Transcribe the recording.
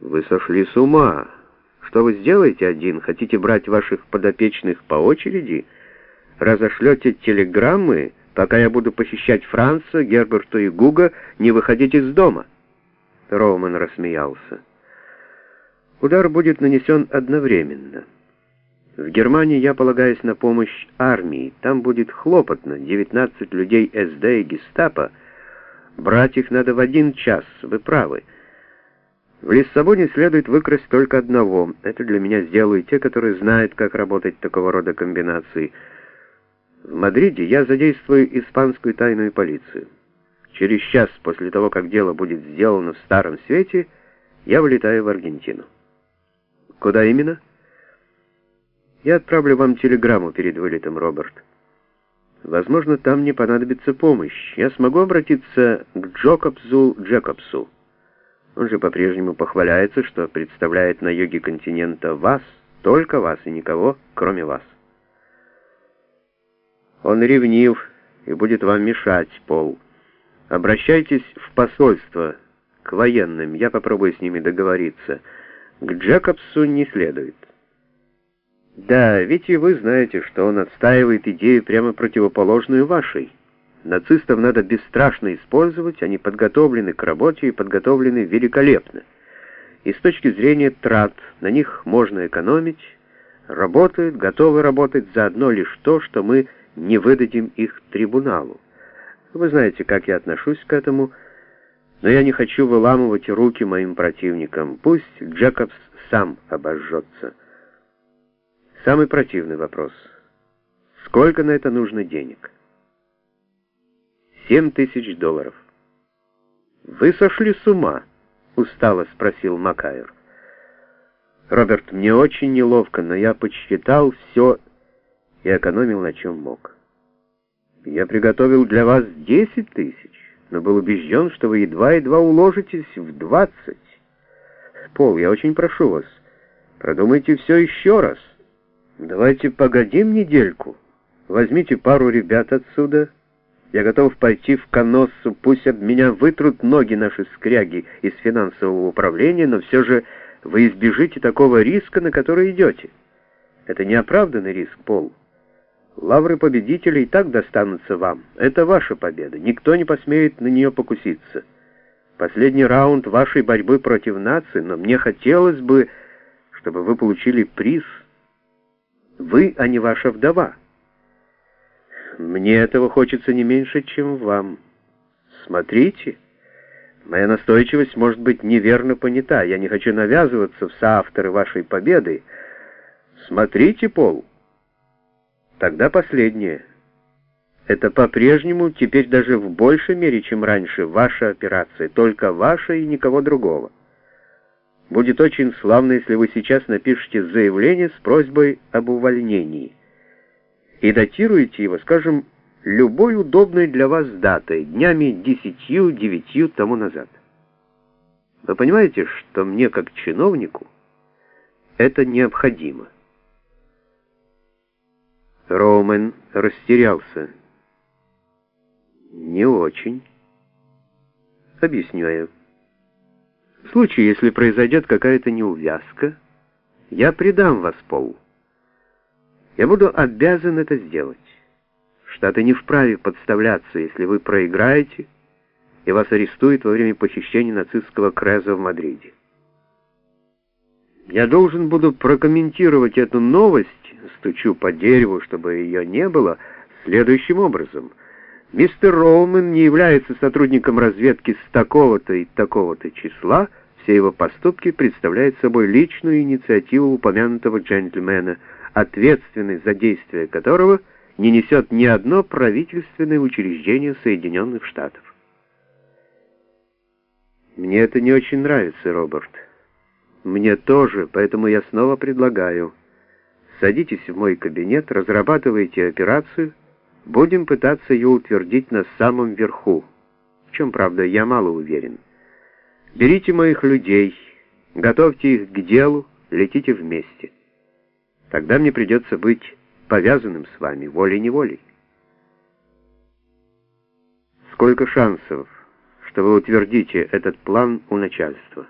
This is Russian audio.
Вы сошли с ума. Что вы сделаете один? Хотите брать ваших подопечных по очереди? Разошлете телеграммы, пока я буду посещать Франца, Герберта и Гуга, не выходить из дома?» Роуман рассмеялся. «Удар будет нанесен одновременно». В Германии я полагаюсь на помощь армии. Там будет хлопотно. 19 людей СД и гестапо. Брать их надо в один час. Вы правы. В Лиссабоне следует выкрасть только одного. Это для меня сделают те, которые знают, как работать такого рода комбинации. В Мадриде я задействую испанскую тайную полицию. Через час после того, как дело будет сделано в Старом Свете, я вылетаю в Аргентину. Куда именно? Я отправлю вам телеграмму перед вылетом, Роберт. Возможно, там не понадобится помощь. Я смогу обратиться к Джокобсу Джекобсу. Он же по-прежнему похваляется, что представляет на юге континента вас, только вас и никого, кроме вас. Он ревнив и будет вам мешать, Пол. Обращайтесь в посольство, к военным, я попробую с ними договориться. К Джекобсу не следует. Да, ведь и вы знаете, что он отстаивает идею прямо противоположную вашей. Нацистов надо бесстрашно использовать, они подготовлены к работе и подготовлены великолепно. И с точки зрения трат на них можно экономить, работают, готовы работать за одно лишь то, что мы не выдадим их трибуналу. Вы знаете, как я отношусь к этому, но я не хочу выламывать руки моим противникам. Пусть Джекобс сам обожжется. Самый противный вопрос. Сколько на это нужно денег? Семь тысяч долларов. «Вы сошли с ума?» — устало спросил Макайр. «Роберт, мне очень неловко, но я подсчитал все и экономил на чем мог. Я приготовил для вас десять тысяч, но был убежден, что вы едва-едва уложитесь в двадцать. Пол, я очень прошу вас, продумайте все еще раз». Давайте погодим недельку. Возьмите пару ребят отсюда. Я готов пойти в Коноссу, пусть об меня вытрут ноги наши скряги из финансового управления, но все же вы избежите такого риска, на который идете. Это неоправданный риск, Пол. Лавры победителей так достанутся вам. Это ваша победа. Никто не посмеет на нее покуситься. Последний раунд вашей борьбы против нации, но мне хотелось бы, чтобы вы получили приз — вы, а не ваша вдова. Мне этого хочется не меньше, чем вам. Смотрите, моя настойчивость может быть неверно понята. Я не хочу навязываться в соавторы вашей победы. Смотрите, Пол. Тогда последнее. Это по-прежнему, теперь даже в большей мере, чем раньше, ваша операция, только ваша и никого другого. Будет очень славно, если вы сейчас напишете заявление с просьбой об увольнении. И датируете его, скажем, любой удобной для вас датой, днями десятью-девятью тому назад. Вы понимаете, что мне, как чиновнику, это необходимо. Роумен растерялся. Не очень. Объясняю. В случае, если произойдет какая-то неувязка, я предам вас Пол. Я буду обязан это сделать. Штаты не вправе подставляться, если вы проиграете, и вас арестуют во время посещения нацистского Креза в Мадриде. Я должен буду прокомментировать эту новость, стучу по дереву, чтобы ее не было, следующим образом. Мистер Роумен не является сотрудником разведки с такого-то и такого-то числа, все его поступки представляют собой личную инициативу упомянутого джентльмена, ответственность за действия которого не несет ни одно правительственное учреждение Соединенных Штатов. Мне это не очень нравится, Роберт. Мне тоже, поэтому я снова предлагаю. Садитесь в мой кабинет, разрабатывайте операцию, будем пытаться ее утвердить на самом верху, в чем, правда, я мало уверен. Берите моих людей, готовьте их к делу, летите вместе. Тогда мне придется быть повязанным с вами волей-неволей. Сколько шансов, что вы утвердите этот план у начальства?